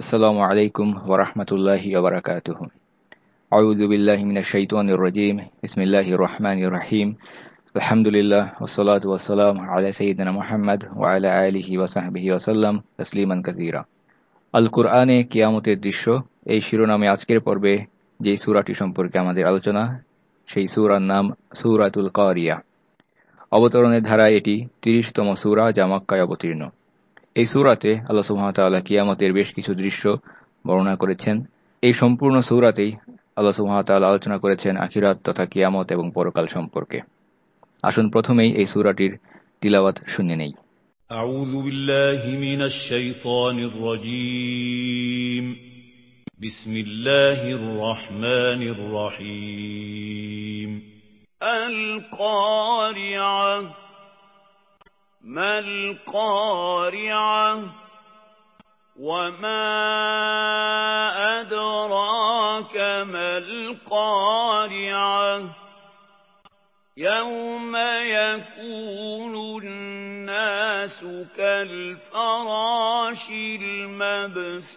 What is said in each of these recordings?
আসসালামু আলাইকুম ওরহমতুল্লাহি ওবরাকাতুহ আউদুবিল্লাহ মিনাশাইতুয়ান রাজিম। ইসমিল্লাহ রহমান রাহিম। আলহামদুলিল্লাহ ওসলাত ওয়াসালাম আলা সঈদিন মোহাম্মদ ওয়ালা আলহি ওয়াসাহবিহি ওসাল্লাম তসলিমান কাজিরা আল কিয়ামতের দৃশ্য, এই শিরোনামে আজকের পর্বে যে সুরাটি সম্পর্কে আমাদের আলোচনা, সেই সুরার নাম সুরাতুল কারিয়া। অবতরণের ধারায় এটি তিরিশতম সুরা যা মক্কায় অবতীর্ণ। এই সূরাতে আল্লাহ সুবহানাহু কিয়ামতের বেশ কিছু দৃশ্য বর্ণনা করেছেন এই সম্পূর্ণ সূরাতেই আল্লাহ সুবহানাহু আলোচনা করেছেন আখিরাত তথা কিয়ামত এবং পরকাল সম্পর্কে আসুন প্রথমেই এই সূরাটির তিলাওয়াত শুনে নেই أعوذ بالله من الشيطان الرجيم بسم الله الرحمن الرحيم القارعة ما القارعة وما أدراك ما القارعة؟ يوم يكون الناس كالفراش المبثوث.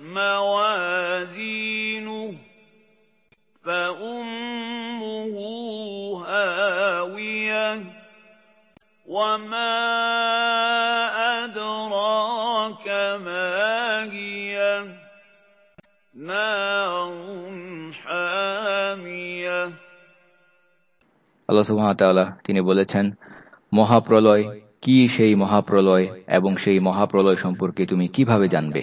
موازينه فأمه هاوية وما أدراك ما هي نار حامية আল্লাহ সুবহানাহু তিনি বলেছেন মহাপ্রলয় কি সেই মহাপ্রলয় এবং সেই মহাপ্রলয় সম্পর্কে তুমি কিভাবে জানবে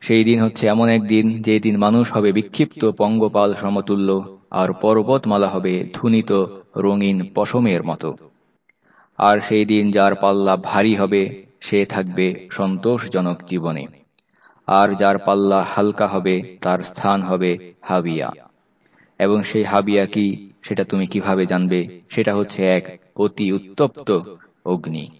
সেই দিন হচ্ছে এমন এক দিন যে দিন মানুষ হবে বিক্ষিপ্ত পঙ্গপাল সমতুল্য, আর পর্বতমালা হবে ধুনিত রঙিন পশমের মতো। আর সেই দিন যার পাল্লা ভারী হবে, সে থাকবে সন্তোষজনক জীবনে। আর যার পাল্লা হালকা হবে, তার স্থান হবে হাবিয়া। এবং সেই হাবিয়া কি, সেটা তুমি কীভাবে জানবে? সেটা হচ্ছে এক অতি উত্তপ্ত অগ্নি।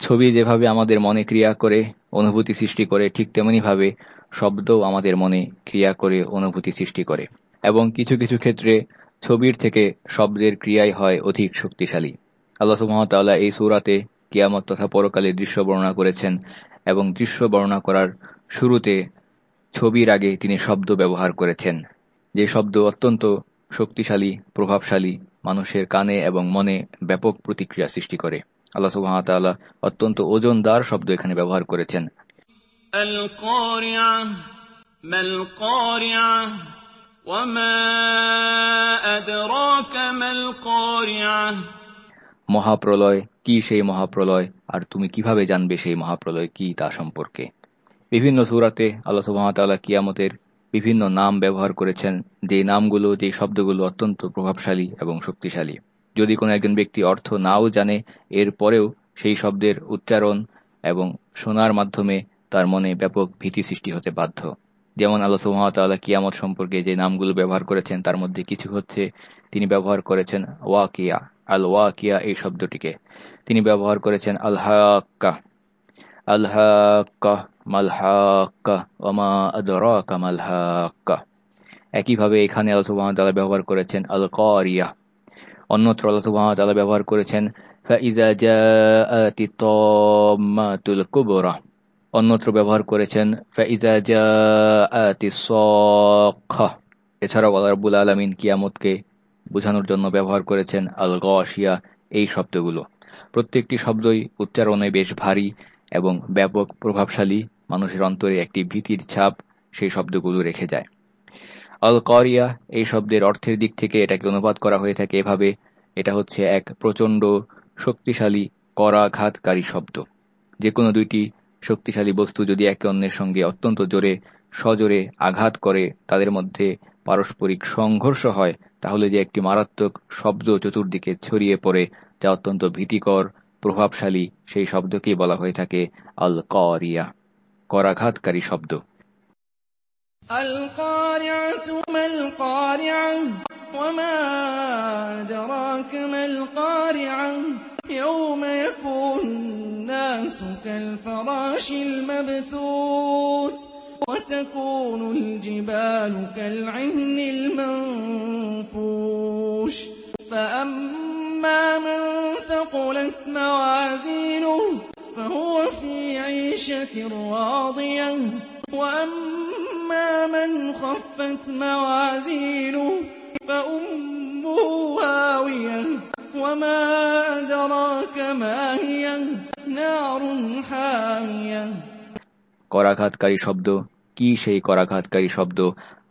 ছবি যেভাবে আমাদের মনে ক্রিয়া করে, অনুভূতি সৃষ্টি করে, ঠিক তেমনি ভাবে শব্দও আমাদের মনে ক্রিয়া করে, অনুভূতি সৃষ্টি করে। এবং কিছু কিছু ক্ষেত্রে ছবির থেকে শব্দের ক্রিয়াই হয় অধিক শক্তিশালী। আল্লাহ সুহামতাল্লাহ এই সুরাতে কিয়ামত তথা পরকালে দৃশ্য বর্ণনা করেছেন এবং দৃশ্য বর্ণনা করার শুরুতে ছবির আগে তিনি শব্দ ব্যবহার করেছেন। যে শব্দ অত্যন্ত শক্তিশালী, প্রভাবশালী, মানুষের কানে এবং মনে ব্যাপক প্রতিক্রিয়া সৃষ্টি করে। আল্লাহ সুবাহতাল্লাহ অত্যন্ত ওজনদার শব্দ এখানে ব্যবহার করেছেন। মহাপ্রলয় কি সেই মহাপ্রলয়? আর তুমি কীভাবে জানবে সেই মহাপ্রলয় কি তা সম্পর্কে? বিভিন্ন সুরাতে আল্লাহ সুবাহতাল্লাহ কিয়ামতের বিভিন্ন নাম ব্যবহার করেছেন যে নামগুলো যে শব্দগুলো অত্যন্ত প্রভাবশালী এবং শক্তিশালী। যদি কোনো একজন ব্যক্তি অর্থ নাও জানে, এর পরেও সেই শব্দের উচ্চারণ এবং শোনার মাধ্যমে তার মনে ব্যাপক ভীতি সৃষ্টি হতে বাধ্য। যেমন আল্লাহ সুহামতাল্লাহ কিয়ামত সম্পর্কে যে নামগুলো ব্যবহার করেছেন, তার মধ্যে কিছু হচ্ছে তিনি ব্যবহার করেছেন ওয়াকিয়া আল ওয়াকিয়া এই শব্দটিকে। তিনি ব্যবহার করেছেন আলহাক্কা। মালহাক্কা ওমা আদরাকা মালহাক্কা। একইভাবে এখানে আল্লাহ সুবহানাহু ব্যবহার করেছেন আল কারিয়া অন্যত্র আল্লাহ সুবহানাহু তাআলা ব্যবহার করেছেন, ফাইজা জাআতি তাম্মাতুল কুবরা অন্যত্র ব্যবহার করেছেন, ফাইজা জাআতি সাক্খা এছাড়াও আল্লাহ রাব্বুল আলামিন কিয়ামতকে বোঝানোর জন্য ব্যবহার করেছেন আল গাশিয়া এই শব্দগুলো। প্রত্যেকটি শব্দই উচ্চারণে বেশ ভারী এবং ব্যাপক প্রভাবশালী, মানুষের অন্তরে একটি ভীতির ছাপ সেই শব্দগুলো রেখে যায়। আল করিয়া এই শব্দের অর্থের দিক থেকে এটাকে অনুবাদ করা হয়ে থাকে এভাবে, এটা হচ্ছে এক প্রচণ্ড, শক্তিশালী, করাঘাতকারী শব্দ। যে কোনো দুইটি শক্তিশালী বস্তু যদি একে অন্যের সঙ্গে অত্যন্ত জোরে, সজোরে আঘাত করে, তাদের মধ্যে পারস্পরিক সংঘর্ষ হয়, তাহলে যে একটি মারাত্মক শব্দ চতুর্দিকে ছড়িয়ে পড়ে, যা অত্যন্ত ভীতিকর, প্রভাবশালী, সেই শব্দকেই বলা হয়ে থাকে আল করিয়া করাঘাতকারী শব্দ। القارعة ما القارعة وما أدراك ما القارعة يوم يكون الناس كالفراش المبثوث وتكون الجبال كالعهن المنفوش فأما من ثقلت موازينه فهو في عيشة راضية وأما من خفت موازينه فأمه هاوية وما أدراك ما هي نار حامية করাঘাতকারী শব্দ কি সেই করাঘাতকারী শব্দ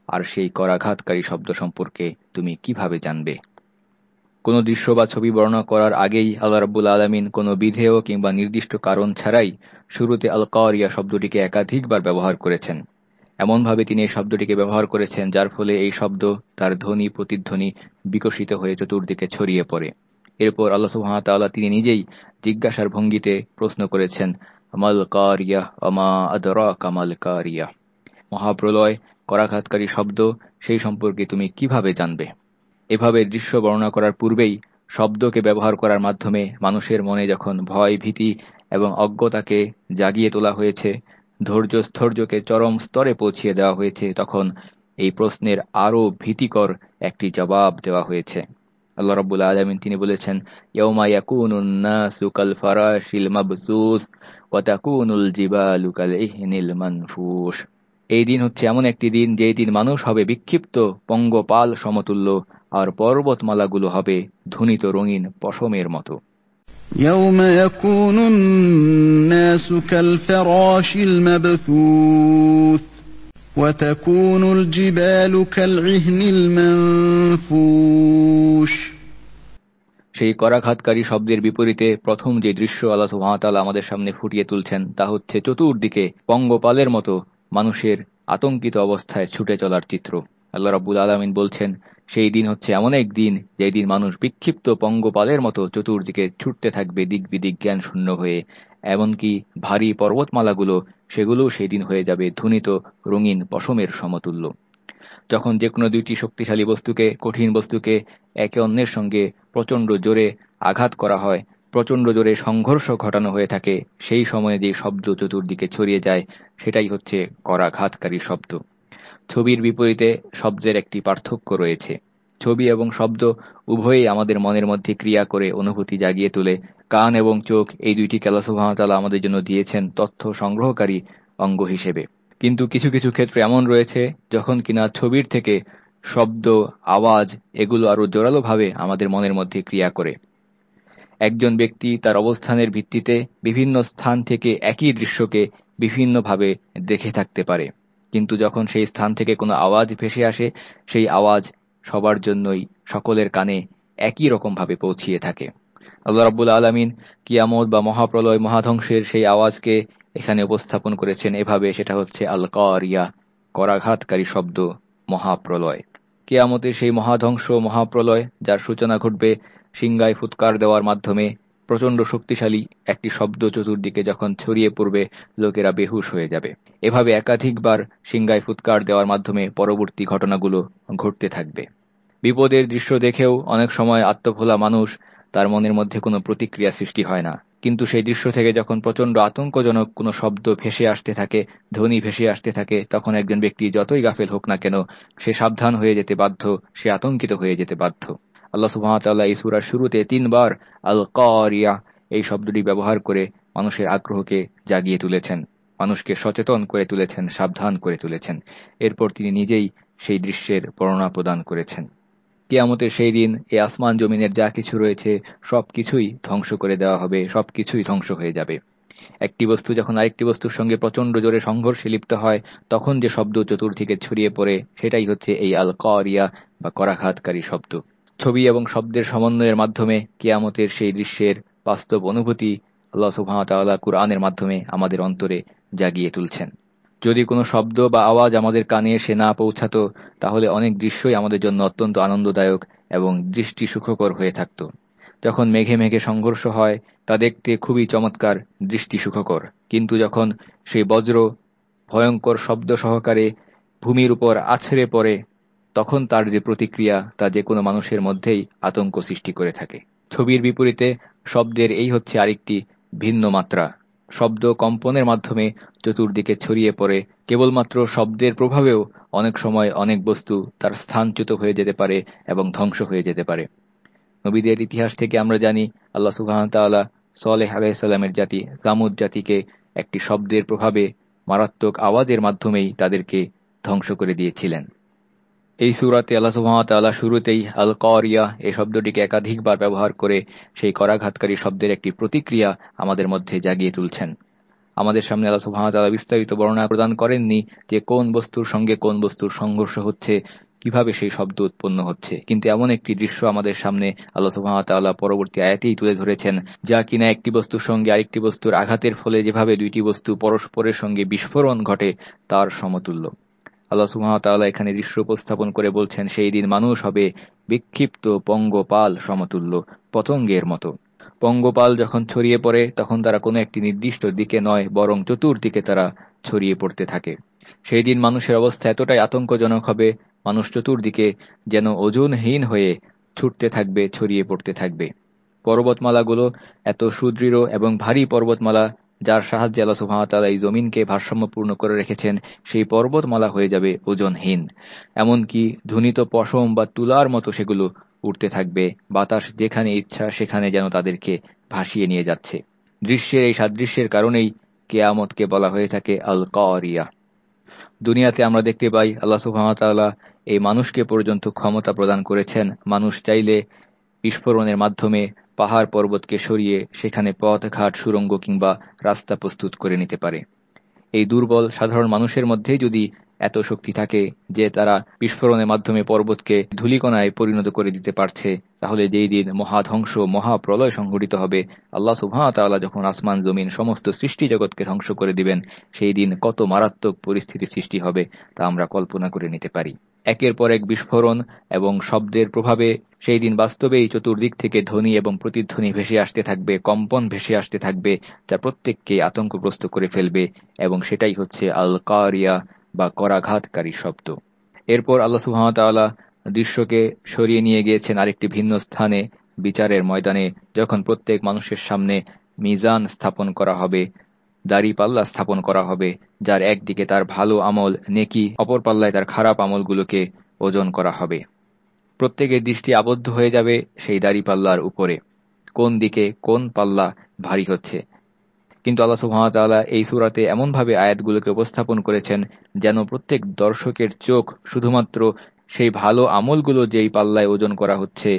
আর সেই করাঘাতকারী শব্দ সম্পর্কে তুমি কিভাবে জানবে কোনো দৃশ্য বা ছবি বর্ণনা করার আগেই আল্লাহ রাব্বুল আলমিন কোনো বিধেয় কিংবা নির্দিষ্ট কারণ ছাড়াই শুরুতে আল কারিয়া শব্দটিকে একাধিকবার ব্যবহার করেছেন এমনভাবে তিনি এই শব্দটিকে ব্যবহার করেছেন, যার ফলে এই শব্দ তার ধ্বনি, প্রতিধ্বনি বিকশিত হয়ে চতুর্দিকে ছড়িয়ে পড়ে। এরপর আল্লাহ সুহামতাল্লাহ তিনি নিজেই জিজ্ঞাসার ভঙ্গিতে প্রশ্ন করেছেন, আমাল কারিয়া আমা আদরা কামাল কারিয়া? মহাপ্রলয়, করাঘাতকারী শব্দ, সেই সম্পর্কে তুমি কীভাবে জানবে? এভাবে দৃশ্য বর্ণনা করার পূর্বেই শব্দকে ব্যবহার করার মাধ্যমে মানুষের মনে যখন ভয়, ভীতি এবং অজ্ঞতাকে জাগিয়ে তোলা হয়েছে ধৈর্য স্থৈর্যকে চরম স্তরে পৌঁছিয়ে দেওয়া হয়েছে। তখন এই প্রশ্নের আরও ভীতিকর একটি জবাব দেওয়া হয়েছে। আল্লাহ রাব্বুল আলামিন তিনি বলেছেন এই দিন হচ্ছে এমন একটি দিন, যেই দিন মানুষ হবে বিক্ষিপ্ত, পঙ্গপাল সমতুল্য, আর পর্বতমালাগুলো হবে ধুনিত রঙিন পশমের মতো। يوم يكون الناس كالفراش المبثوث وتكون الجبال كالعهن المنفوش সেই করাঘাতকারী শব্দের বিপরীতে প্রথম যে দৃশ্য আল্লাহ সুহামতাল্লাহ আমাদের সামনে ফুটিয়ে তুলছেন তা হচ্ছে চতুর্দিকে পঙ্গপালের মতো মানুষের আতঙ্কিত অবস্থায় ছুটে চলার চিত্র আল্লাহ রাব্বুল আলমিন বলছেন সেই দিন হচ্ছে এমন এক দিন যেই দিন মানুষ বিক্ষিপ্ত পঙ্গপালের মতো চতুর্দিকে ছুটতে থাকবে দিক বিদিক জ্ঞান শূন্য হয়ে। এমনকি ভারী পর্বতমালাগুলো, সেগুলোও সেই দিন হয়ে যাবে ধুনিত রঙিন পশমের সমতুল্য। যখন যে কোনো দুইটি শক্তিশালী বস্তুকে, কঠিন বস্তুকে একে অন্যের সঙ্গে প্রচণ্ড জোরে আঘাত করা হয়, প্রচণ্ড জোরে সংঘর্ষ ঘটানো হয়ে থাকে, সেই সময়ে যে শব্দ চতুর্দিকে ছড়িয়ে যায়, সেটাই হচ্ছে করাঘাতকারী শব্দ। ছবির বিপরীতে শব্দের একটি পার্থক্য রয়েছে। ছবি এবং শব্দ উভয়ই আমাদের মনের মধ্যে ক্রিয়া করে অনুভূতি জাগিয়ে তোলে। কান এবং চোখ এই দুইটি কেলাসুভাতালা আমাদের জন্য দিয়েছেন তথ্য সংগ্রহকারী অঙ্গ হিসেবে। কিন্তু কিছু কিছু ক্ষেত্রে এমন রয়েছে যখন কিনা ছবির থেকে শব্দ, আওয়াজ এগুলো আরও জোরালোভাবে আমাদের মনের মধ্যে ক্রিয়া করে। একজন ব্যক্তি তার অবস্থানের ভিত্তিতে বিভিন্ন স্থান থেকে একই দৃশ্যকে বিভিন্নভাবে দেখে থাকতে পারে। কিন্তু যখন সেই স্থান থেকে কোনো আওয়াজ ভেসে আসে, সেই আওয়াজ সবার জন্যই সকলের কানে একই রকমভাবে পৌঁছিয়ে থাকে। আল্লাহ রাব্বুল আলমিন কিয়ামত বা মহাপ্রলয়, মহাধ্বংসের সেই আওয়াজকে এখানে উপস্থাপন করেছেন। এভাবে সেটা হচ্ছে আল কারিয়া করাঘাতকারী শব্দ, মহাপ্রলয়। কেয়ামতের সেই মহাধ্বংস, মহাপ্রলয়, যার সূচনা ঘটবে সিংগায় ফুৎকার দেওয়ার মাধ্যমে প্রচণ্ড শক্তিশালী একটি শব্দ চতুর্দিকে যখন ছড়িয়ে পড়বে, লোকেরা বেহুশ হয়ে যাবে। এভাবে একাধিকবার সিংগায় ফুৎকার দেওয়ার মাধ্যমে পরবর্তী ঘটনাগুলো ঘটতে থাকবে। বিপদের দৃশ্য দেখেও অনেক সময় আত্মভোলা মানুষ তার মনের মধ্যে কোনো প্রতিক্রিয়া সৃষ্টি হয় না। কিন্তু সেই দৃশ্য থেকে যখন প্রচণ্ড আতঙ্কজনক কোনো শব্দ ভেসে আসতে থাকে, ধ্বনি ভেসে আসতে থাকে, তখন একজন ব্যক্তি যতই গাফেল হোক না কেন, সে সাবধান হয়ে যেতে বাধ্য, সে আতঙ্কিত হয়ে যেতে বাধ্য। আল্লাহ সুহামতাল্লাহ এই সুরার শুরুতে তিনবার আল কারিয়া এই শব্দটি ব্যবহার করে মানুষের আগ্রহকে জাগিয়ে তুলেছেন, মানুষকে সচেতন করে তুলেছেন, সাবধান করে তুলেছেন। এরপর তিনি নিজেই সেই দৃশ্যের বর্ণনা প্রদান করেছেন। কেয়ামতের সেই দিন এ আসমান জমিনের যা কিছু রয়েছে সবকিছুই ধ্বংস করে দেওয়া হবে, সবকিছুই ধ্বংস হয়ে যাবে। একটি বস্তু যখন আরেকটি বস্তুর সঙ্গে প্রচণ্ড জোরে সংঘর্ষে লিপ্ত হয়, তখন যে শব্দ চতুর্দিকে ছড়িয়ে পড়ে, সেটাই হচ্ছে এই আল কারিয়া বা করাঘাতকারী শব্দ। ছবি এবং শব্দের সমন্বয়ের মাধ্যমে কেয়ামতের সেই দৃশ্যের বাস্তব অনুভূতি আল্লাহ সুহামতাল্লাহ কুরআনের মাধ্যমে আমাদের অন্তরে জাগিয়ে তুলছেন। যদি কোনো শব্দ বা আওয়াজ আমাদের কানে এসে না পৌঁছাত, তাহলে অনেক দৃশ্যই আমাদের জন্য অত্যন্ত আনন্দদায়ক এবং দৃষ্টি সুখকর হয়ে থাকত। যখন মেঘে মেঘে সংঘর্ষ হয়, তা দেখতে খুবই চমৎকার দৃষ্টি সুখকর কিন্তু যখন সেই বজ্র, ভয়ঙ্কর শব্দ সহকারে ভূমির উপর আছড়ে পড়ে তখন তার যে প্রতিক্রিয়া তা যে কোনো মানুষের মধ্যেই আতঙ্ক সৃষ্টি করে থাকে। ছবির বিপরীতে শব্দের এই হচ্ছে আরেকটি ভিন্ন মাত্রা। শব্দ কম্পনের মাধ্যমে চতুর্দিকে ছড়িয়ে পড়ে, কেবলমাত্র শব্দের প্রভাবেও অনেক সময় অনেক বস্তু তার স্থানচ্যুত হয়ে যেতে পারে এবং ধ্বংস হয়ে যেতে পারে। নবীদের ইতিহাস থেকে আমরা জানি, আল্লাহ সুবাহতাল্লাহ সালেহ আলাইসাল্লামের জাতি গামুদ জাতিকে একটি শব্দের প্রভাবে মারাত্মক আওয়াজের মাধ্যমেই তাদেরকে ধ্বংস করে দিয়েছিলেন। এই সুরাতে আল্লাহ সুহামতাল্লাহ শুরুতেই আল করিয়া এই শব্দটিকে একাধিকবার ব্যবহার করে সেই করাঘাতকারী শব্দের একটি প্রতিক্রিয়া আমাদের মধ্যে জাগিয়ে তুলছেন। আমাদের সামনে আল্লাহ সুহামতাল্লাহ বিস্তারিত বর্ণনা প্রদান করেননি যে কোন বস্তুর সঙ্গে কোন বস্তুর সংঘর্ষ হচ্ছে, কীভাবে সেই শব্দ উৎপন্ন হচ্ছে। কিন্তু এমন একটি দৃশ্য আমাদের সামনে আল্লাহ সুহামতাল্লাহ পরবর্তী আয়াতেই তুলে ধরেছেন, যা কিনা একটি বস্তুর সঙ্গে আরেকটি বস্তুর আঘাতের ফলে যেভাবে দুইটি বস্তু পরস্পরের সঙ্গে বিস্ফোরণ ঘটে, তার সমতুল্য। আল্লাহ সুহামতাল্লাহ এখানে দৃশ্য উপস্থাপন করে বলছেন, সেই দিন মানুষ হবে বিক্ষিপ্ত পঙ্গপাল সমতুল্য, পতঙ্গের মতো। পঙ্গপাল যখন ছড়িয়ে পড়ে, তখন তারা কোনো একটি নির্দিষ্ট দিকে নয়, বরং চতুর্দিকে তারা ছড়িয়ে পড়তে থাকে। সেই দিন মানুষের অবস্থা এতটাই আতঙ্কজনক হবে, মানুষ চতুর্দিকে যেন ওজনহীন হয়ে ছুটতে থাকবে, ছড়িয়ে পড়তে থাকবে। পর্বতমালাগুলো এত সুদৃঢ় এবং ভারী পর্বতমালা যার সাহায্যে আল্লাহ সুহামতাল্লাহ এই জমিনকে ভারসাম্যপূর্ণ করে রেখেছেন, সেই পর্বতমালা হয়ে যাবে ওজনহীন। এমনকি ধুনিত পশম বা তুলার মতো সেগুলো উঠতে থাকবে, বাতাস যেখানে ইচ্ছা সেখানে যেন তাদেরকে ভাসিয়ে নিয়ে যাচ্ছে। দৃশ্যের এই সাদৃশ্যের কারণেই কেয়ামতকে বলা হয়ে থাকে আল কারিয়া দুনিয়াতে আমরা দেখতে পাই আল্লাহ সুহামতাল্লাহ এই মানুষকে পর্যন্ত ক্ষমতা প্রদান করেছেন। মানুষ চাইলে বিস্ফোরণের মাধ্যমে পাহাড় পর্বতকে সরিয়ে সেখানে পথঘাট সুরঙ্গ কিংবা রাস্তা প্রস্তুত করে নিতে পারে। এই দুর্বল, সাধারণ মানুষের মধ্যে যদি এত শক্তি থাকে যে তারা বিস্ফোরণের মাধ্যমে পর্বতকে ধুলিকণায় পরিণত করে দিতে পারছে তাহলে যেই দিন মহাধ্বংস মহাপ্রলয় সংঘটিত হবে, আল্লাহ সুহামতাল্লাহ যখন আসমান, জমিন, সমস্ত সৃষ্টি জগৎকে ধ্বংস করে দিবেন, সেই দিন কত মারাত্মক পরিস্থিতি সৃষ্টি হবে তা আমরা কল্পনা করে নিতে পারি। একের পর এক বিস্ফোরণ এবং শব্দের প্রভাবে সেই দিন বাস্তবেই চতুর্দিক থেকে ধ্বনি এবং প্রতিধ্বনি ভেসে আসতে থাকবে, কম্পন ভেসে আসতে থাকবে, যা প্রত্যেককে আতঙ্কগ্রস্ত করে ফেলবে এবং সেটাই হচ্ছে আল কারিয়া বা করাঘাতকারী শব্দ। এরপর আল্লাহ সুহামতাল্লাহ দৃশ্যকে সরিয়ে নিয়ে গিয়েছেন আরেকটি ভিন্ন স্থানে, বিচারের ময়দানে, যখন প্রত্যেক মানুষের সামনে মিজান স্থাপন করা হবে, দাড়ি পাল্লা স্থাপন করা হবে, যার একদিকে তার ভালো আমল, নেকি, অপর পাল্লায় তার খারাপ আমলগুলোকে ওজন করা হবে। প্রত্যেকের দৃষ্টি আবদ্ধ হয়ে যাবে সেই দাড়ি পাল্লার উপরে, কোন দিকে কোন পাল্লা ভারী হচ্ছে। কিন্তু আল্লাহ সুহামতাল্লাহ এই সুরাতে এমনভাবে আয়াতগুলোকে উপস্থাপন করেছেন, যেন প্রত্যেক দর্শকের চোখ শুধুমাত্র সেই ভালো আমলগুলো যেই পাল্লায় ওজন করা হচ্ছে,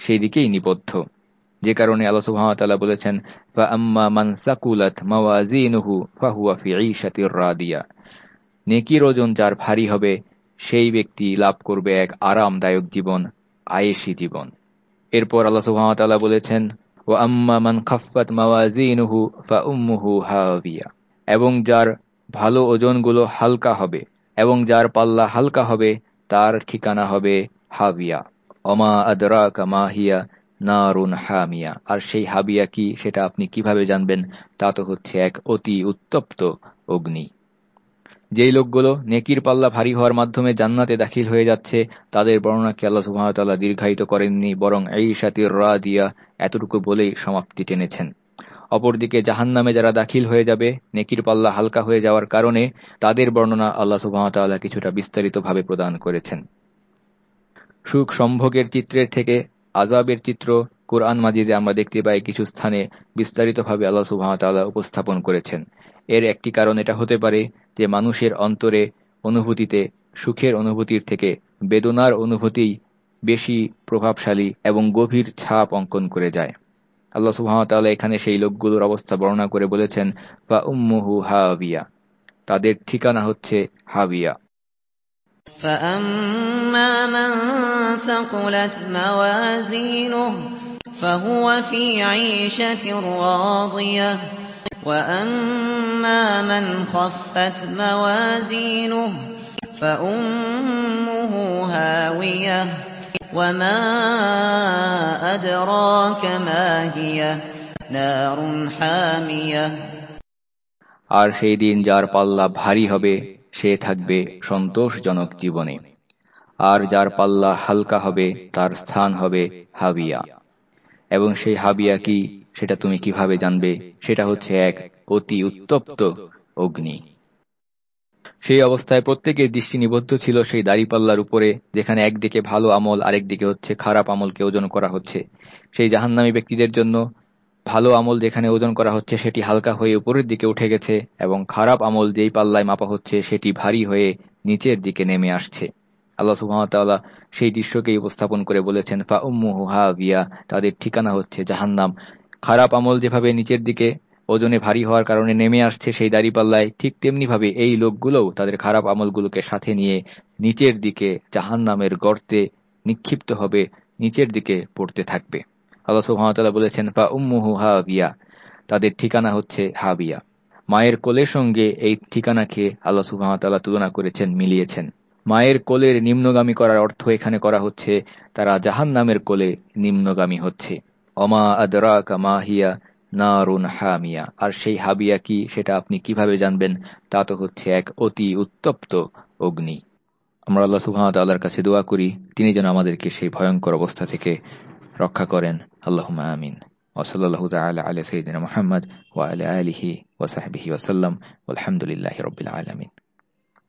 সেই দিকেই নিবদ্ধ। যে কারণে আল্লাহ সুহামতাল্লাহ বলেছেন মান রাদিয়া। নেকির ওজন যার ভারী হবে, সেই ব্যক্তি লাভ করবে এক আরামদায়ক জীবন, আয়েশি জীবন। এরপর আল্লাহ সুহামতাল্লাহ বলেছেন ও আম্মা মান খাফাত মাওয়াজিনুহু ফা উম্মুহু হাবিয়া এবং যার ভালো ওজনগুলো হালকা হবে, এবং যার পাল্লা হালকা হবে তার ঠিকানা হবে হাবিয়া। অমা আদরা কামাহিয়া নারুন হামিয়া। আর সেই হাবিয়া কি, সেটা আপনি কীভাবে জানবেন? তা তো হচ্ছে এক অতি উত্তপ্ত অগ্নি। যেই লোকগুলো নেকির পাল্লা ভারী হওয়ার মাধ্যমে জান্নাতে দাখিল হয়ে যাচ্ছে, তাদের বর্ণনাকে আল্লাহ সুহামতাল্লাহ দীর্ঘায়িত করেননি, বরং এই সাতির রা দিয়া এতটুকু বলেই সমাপ্তি টেনেছেন। অপরদিকে জাহান নামে যারা দাখিল হয়ে যাবে, নেকির পাল্লা হালকা হয়ে যাওয়ার কারণে তাদের বর্ণনা আল্লাহ সুহামতাল্লাহ কিছুটা বিস্তারিতভাবে প্রদান করেছেন। সুখ সম্ভোগের চিত্রের থেকে আজাবের চিত্র কোরআন মাজিদে আমরা দেখতে পাই কিছু স্থানে বিস্তারিতভাবে আল্লাহ সুহামতাল্লাহ উপস্থাপন করেছেন। এর একটি কারণ এটা হতে পারে যে মানুষের অন্তরে অনুভূতিতে, সুখের অনুভূতির থেকে বেদনার অনুভূতিই বেশি প্রভাবশালী এবং গভীর ছাপ অঙ্কন করে যায়। আল্লাহ সুহামতাল্লাহ এখানে সেই লোকগুলোর অবস্থা বর্ণনা করে বলেছেন বা উম্মুহু হাবিয়া তাদের ঠিকানা হচ্ছে হাবিয়া فأما من ثقلت موازينه فهو في عيشة راضية وأما من خفت موازينه فأمه هاوية وما أدراك ما هي نار حامية আর সেই দিন যার পাল্লা ভারী হবে সে থাকবে সন্তোষজনক জীবনে আর যার পাল্লা হালকা হবে তার স্থান হবে হাবিয়া এবং সেই হাবিয়া কি সেটা তুমি কিভাবে জানবে সেটা হচ্ছে এক অতি উত্তপ্ত অগ্নি সেই অবস্থায় প্রত্যেকের দৃষ্টি নিবদ্ধ ছিল সেই দাড়িপাল্লার উপরে, যেখানে একদিকে ভালো আমল আরেক দিকে হচ্ছে খারাপ আমলকে ওজন করা হচ্ছে। সেই জাহান্নামী ব্যক্তিদের জন্য ভালো আমল যেখানে ওজন করা হচ্ছে সেটি হালকা হয়ে উপরের দিকে উঠে গেছে এবং খারাপ আমল যেই পাল্লায় মাপা হচ্ছে সেটি ভারী হয়ে নিচের দিকে নেমে আসছে। আল্লাহ সুহামতাল্লাহ সেই দৃশ্যকেই উপস্থাপন করে বলেছেন, ফা উম্মুহু হাবিয়া তাদের ঠিকানা হচ্ছে জাহান্নাম। খারাপ আমল যেভাবে নিচের দিকে ওজনে ভারী হওয়ার কারণে নেমে আসছে সেই দাড়িপাল্লায়। ঠিক তেমনি ভাবে এই লোকগুলোও তাদের খারাপ আমলগুলোকে সাথে নিয়ে নিচের দিকে জাহান্নামের গর্তে নিক্ষিপ্ত হবে, নিচের দিকে পড়তে থাকবে। আল্লাহ সুহামতাল্লাহ বলেছেন, ফা উম্মুহু হাবিয়া তাদের ঠিকানা হচ্ছে হাবিয়া। মায়ের কোলের সঙ্গে এই ঠিকানাকে আল্লাহ সুহামতাল্লাহ তুলনা করেছেন, মিলিয়েছেন। মায়ের কোলের নিম্নগামী করার অর্থ এখানে করা হচ্ছে, তারা জাহান নামের কোলে নিম্নগামী হচ্ছে। অমা আদরাকা মাহিয়া নারুন হামিয়া। আর সেই হাবিয়া কি, সেটা আপনি কীভাবে জানবেন? তা তো হচ্ছে এক অতি উত্তপ্ত অগ্নি। আমরা আল্লাহ সুহামত আল্লাহর কাছে দোয়া করি, তিনি যেন আমাদেরকে সেই ভয়ঙ্কর অবস্থা থেকে রক্ষা করেন। আল্লাহ আমিন। ওসল্লাহ তালা আলা সঈদিন মোহাম্মদ ওয়া আলা আলিহি ওসাহবিহি ওসাল্লাম আলহামদুলিল্লাহ রবিল আলমিন।